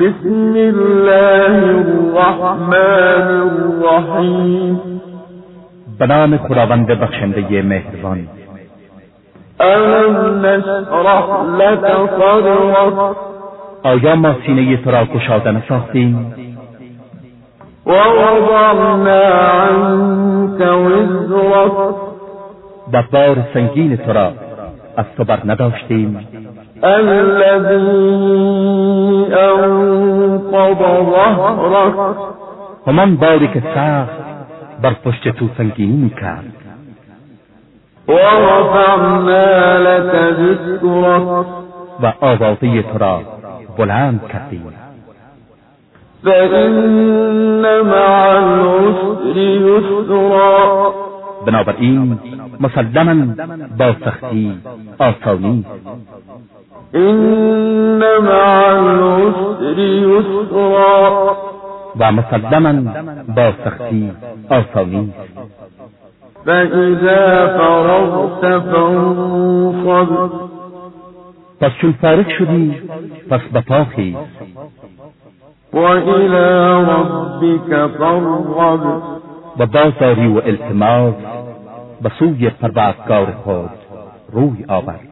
بسم الله الرحمن الرحیم به نام خداوند بخشنده مهربان. الم نشرح لك صدرك؟ آیا ما سینه تو را گشاده نساختیم ووضعنا عنك وزرك. و بار سنگین تو را از تو بر نداشتیم الذي ظهرك همان باری که سخت بر پشت تو سنگینی می‌کرد ورفعنا لك ذكرك و آوازه تو را بلند کردیم. فإن مع العسر يسرا بنابراین مسلما با سختی آسانی. إن مع العسر يسرا و مسلما با سختی آسانی. فإذا فرغت فانصب پس چون فارغ شدی پس به پا خیز. وإلى ربك فارغب. و بازاری و التماس به سوی پروردگار خود روی آورد